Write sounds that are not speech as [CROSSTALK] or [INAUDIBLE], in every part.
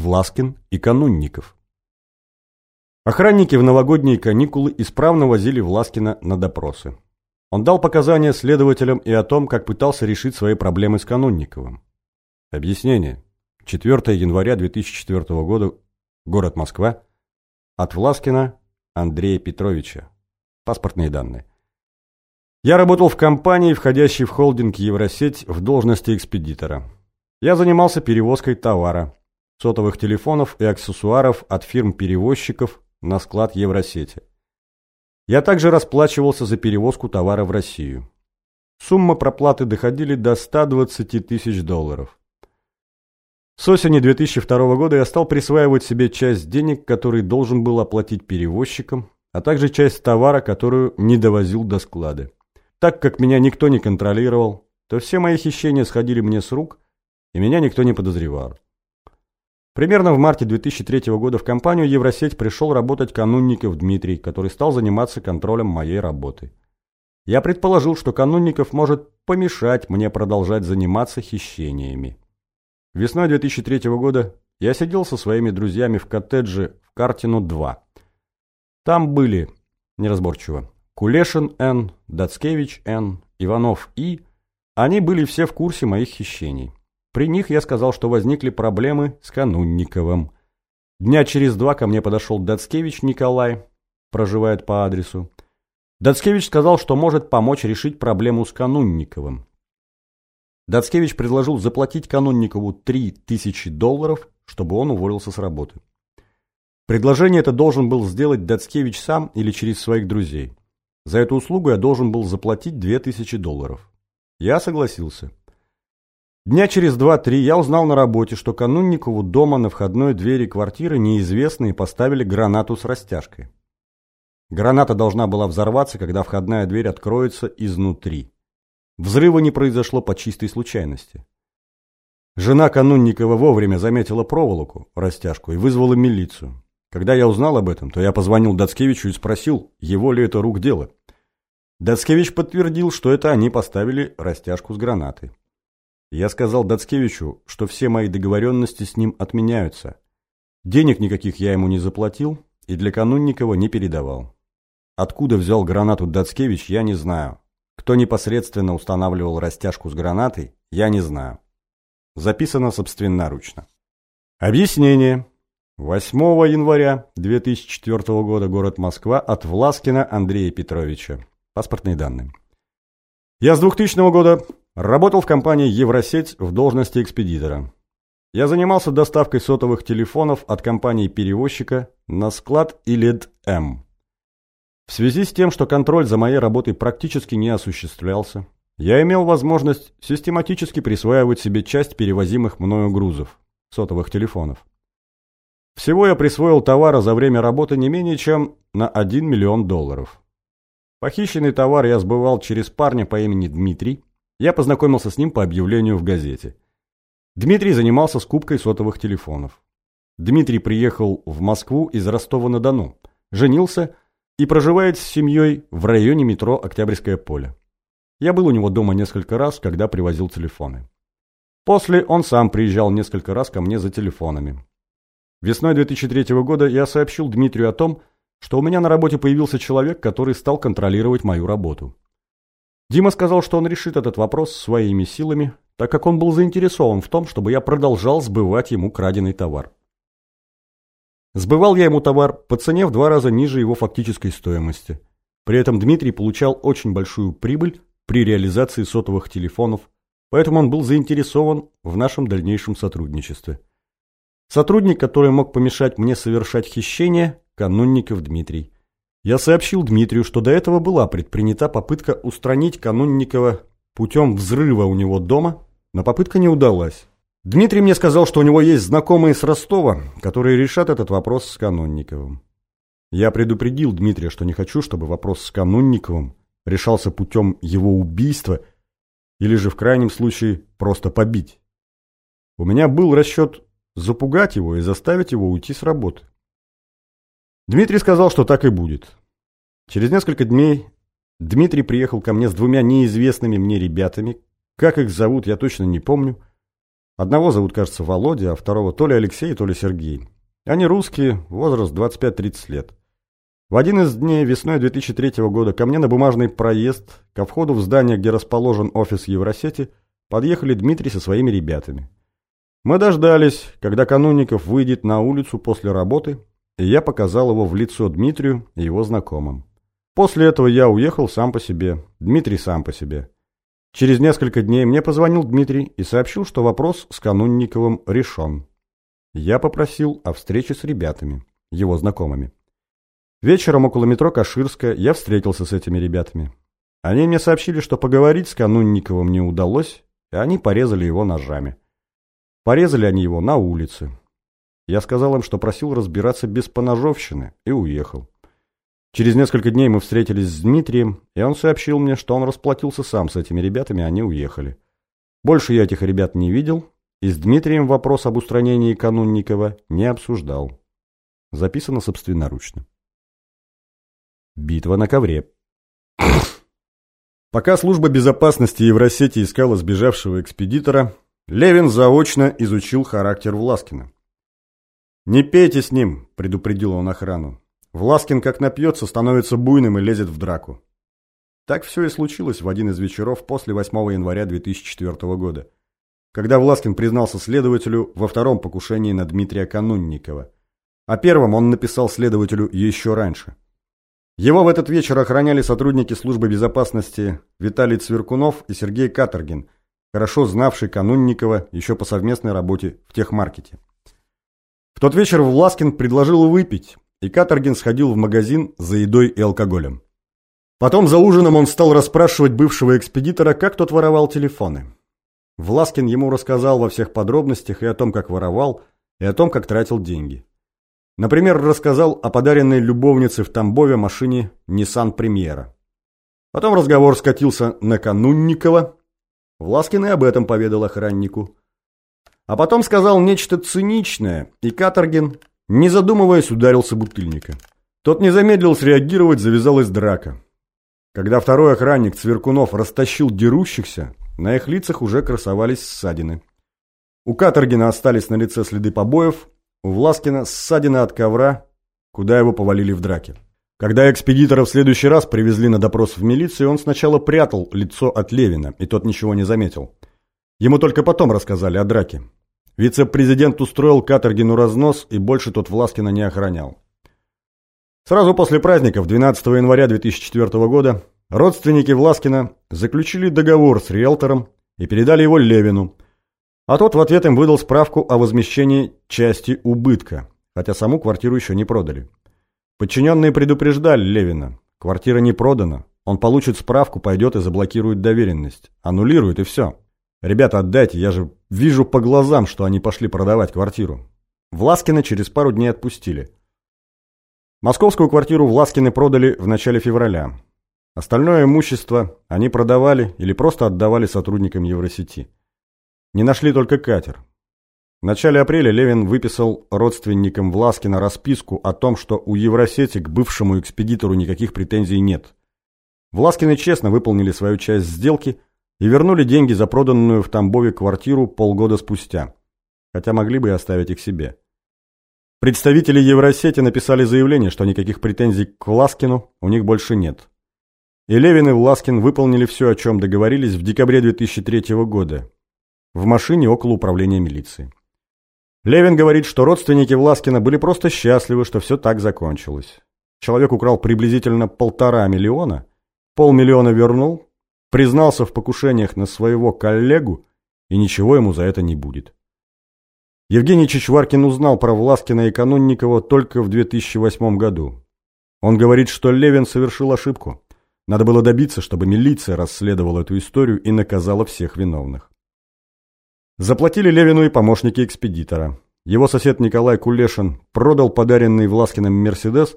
Власкин и Канунников. Охранники в новогодние каникулы исправно возили Власкина на допросы. Он дал показания следователям и о том, как пытался решить свои проблемы с Канунниковым. Объяснение. 4 января 2004 года. Город Москва. От Власкина Андрея Петровича. Паспортные данные. Я работал в компании, входящей в холдинг Евросеть в должности экспедитора. Я занимался перевозкой товара, сотовых телефонов и аксессуаров от фирм-перевозчиков на склад Евросети. Я также расплачивался за перевозку товара в Россию. Сумма проплаты доходили до 120 тысяч долларов. С осени 2002 года я стал присваивать себе часть денег, который должен был оплатить перевозчикам, а также часть товара, которую не довозил до склада. Так как меня никто не контролировал, то все мои хищения сходили мне с рук, и меня никто не подозревал. Примерно в марте 2003 года в компанию Евросеть пришел работать Канунников Дмитрий, который стал заниматься контролем моей работы. Я предположил, что Канунников может помешать мне продолжать заниматься хищениями. Весной 2003 года я сидел со своими друзьями в коттедже в Картину-2. Там были, неразборчиво, Кулешин Н., Дацкевич Н., Иванов И. Они были все в курсе моих хищений. При них я сказал, что возникли проблемы с Канунниковым. Дня через два ко мне подошел Дацкевич Николай, проживает по адресу. Дацкевич сказал, что может помочь решить проблему с Канунниковым. Дацкевич предложил заплатить Канунникову 3000 долларов, чтобы он уволился с работы. Предложение это должен был сделать Дацкевич сам или через своих друзей. За эту услугу я должен был заплатить 2000 долларов. Я согласился. Дня через два-три я узнал на работе, что Канунникову дома на входной двери квартиры неизвестные поставили гранату с растяжкой. Граната должна была взорваться, когда входная дверь откроется изнутри. Взрыва не произошло по чистой случайности. Жена Канунникова вовремя заметила проволоку, растяжку, и вызвала милицию. Когда я узнал об этом, то я позвонил Дацкевичу и спросил, его ли это рук дело. Дацкевич подтвердил, что это они поставили растяжку с гранатой. Я сказал Дацкевичу, что все мои договоренности с ним отменяются. Денег никаких я ему не заплатил и для Канунникова не передавал. Откуда взял гранату Дацкевич, я не знаю. Кто непосредственно устанавливал растяжку с гранатой, я не знаю. Записано собственноручно. Объяснение. 8 января 2004 года город Москва от Власкина Андрея Петровича. Паспортные данные. Я с 2000 года работал в компании Евросеть в должности экспедитора. Я занимался доставкой сотовых телефонов от компании-перевозчика на склад ИЛЕД-М. В связи с тем, что контроль за моей работой практически не осуществлялся, я имел возможность систематически присваивать себе часть перевозимых мною грузов, сотовых телефонов. Всего я присвоил товара за время работы не менее чем на 1 миллион долларов. Похищенный товар я сбывал через парня по имени Дмитрий. Я познакомился с ним по объявлению в газете. Дмитрий занимался скупкой сотовых телефонов. Дмитрий приехал в Москву из Ростова-на-Дону, женился и проживает с семьей в районе метро Октябрьское поле. Я был у него дома несколько раз, когда привозил телефоны. После он сам приезжал несколько раз ко мне за телефонами. Весной 2003 года я сообщил Дмитрию о том, что у меня на работе появился человек, который стал контролировать мою работу. Дима сказал, что он решит этот вопрос своими силами, так как он был заинтересован в том, чтобы я продолжал сбывать ему краденый товар. Сбывал я ему товар по цене в два раза ниже его фактической стоимости. При этом Дмитрий получал очень большую прибыль при реализации сотовых телефонов, поэтому он был заинтересован в нашем дальнейшем сотрудничестве. Сотрудник, который мог помешать мне совершать хищение, Канунников Дмитрий. Я сообщил Дмитрию, что до этого была предпринята попытка устранить Канунникова путем взрыва у него дома, но попытка не удалась. Дмитрий мне сказал, что у него есть знакомые с Ростова, которые решат этот вопрос с Канунниковым. Я предупредил Дмитрия, что не хочу, чтобы вопрос с Канунниковым решался путем его убийства или же в крайнем случае просто побить. У меня был расчет запугать его и заставить его уйти с работы. Дмитрий сказал, что так и будет. Через несколько дней Дмитрий приехал ко мне с двумя неизвестными мне ребятами. Как их зовут, я точно не помню. Одного зовут, кажется, Володя, а второго то ли Алексей, то ли Сергей. Они русские, возраст 25-30 лет. В один из дней весной 2003 года ко мне на бумажный проезд, ко входу в здание, где расположен офис Евросети, подъехали Дмитрий со своими ребятами. Мы дождались, когда Канунников выйдет на улицу после работы, и я показал его в лицо Дмитрию и его знакомым. После этого я уехал сам по себе, Дмитрий сам по себе. Через несколько дней мне позвонил Дмитрий и сообщил, что вопрос с Канунниковым решен. Я попросил о встрече с ребятами, его знакомыми. Вечером около метро Каширская я встретился с этими ребятами. Они мне сообщили, что поговорить с Канунниковым не удалось, и они порезали его ножами. Порезали они его на улице. Я сказал им, что просил разбираться без поножовщины, и уехал. Через несколько дней мы встретились с Дмитрием, и он сообщил мне, что он расплатился сам с этими ребятами, они уехали. Больше я этих ребят не видел, и с Дмитрием вопрос об устранении Канунникова не обсуждал. Записано собственноручно. Битва на ковре. [COUGHS] Пока служба безопасности Евросети искала сбежавшего экспедитора, Левин заочно изучил характер Власкина. «Не пейте с ним», — предупредил он охрану. Власкин, как напьется, становится буйным и лезет в драку. Так все и случилось в один из вечеров после 8 января 2004 года, когда Власкин признался следователю во втором покушении на Дмитрия Канунникова. О первом он написал следователю еще раньше. Его в этот вечер охраняли сотрудники службы безопасности Виталий Цверкунов и Сергей Каторгин, хорошо знавший Канунникова еще по совместной работе в техмаркете. Тот вечер Власкин предложил выпить, и Каторгин сходил в магазин за едой и алкоголем. Потом за ужином он стал расспрашивать бывшего экспедитора, как тот воровал телефоны. Власкин ему рассказал во всех подробностях и о том, как воровал, и о том, как тратил деньги. Например, рассказал о подаренной любовнице в Тамбове машине Nissan Премьера. Потом разговор скатился на Канунникова. Власкин и об этом поведал охраннику. А потом сказал нечто циничное, и Каторгин не задумываясь, ударился бутыльника. Тот не замедлил среагировать, завязалась драка. Когда второй охранник Цверкунов растащил дерущихся, на их лицах уже красовались ссадины. У Каторгина остались на лице следы побоев, у Власкина ссадины от ковра, куда его повалили в драке. Когда экспедитора в следующий раз привезли на допрос в милицию, он сначала прятал лицо от Левина, и тот ничего не заметил. Января только потом рассказали о драке. Вице-президент устроил Катергину разнос, и больше тот Власкина не охранял. Сразу после праздников, 12 января 2004 года, родственники Власкина заключили договор с риэлтором и передали его Левину, а тот в ответ им выдал справку о возмещении части убытка, хотя саму квартиру еще не продали. Подчиненные предупреждали Левина, квартира не продана, он получит справку, пойдет и заблокирует доверенность, аннулирует и все. «Ребята, отдайте, я же вижу по глазам, что они пошли продавать квартиру». Власкина через пару дней отпустили. Московскую квартиру Власкины продали в начале февраля. Остальное имущество они продавали или просто отдавали сотрудникам Евросети. Не нашли только катер. В начале апреля Левин выписал родственникам Власкина расписку о том, что у Евросети к бывшему экспедитору никаких претензий нет. Власкины честно выполнили свою часть сделки – и вернули деньги за проданную в Тамбове квартиру полгода спустя, хотя могли бы и оставить их себе. Представители Евросети написали заявление, что никаких претензий к Власкину у них больше нет. И Левин и Власкин выполнили все, о чем договорились в декабре 2003 года в машине около управления милиции. Левин говорит, что родственники Власкина были просто счастливы, что все так закончилось. Человек украл приблизительно полтора миллиона, полмиллиона вернул, признался в покушениях на своего коллегу, и ничего ему за это не будет. Евгений Чичваркин узнал про Власкина и Канунникова только в 2008 году. Он говорит, что Левин совершил ошибку. Надо было добиться, чтобы милиция расследовала эту историю и наказала всех виновных. Заплатили Левину и помощники экспедитора. Его сосед Николай Кулешин продал подаренный Власкиным «Мерседес»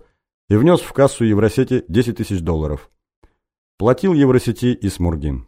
и внес в кассу Евросети 10 тысяч долларов. Платил Евросети и Смургин.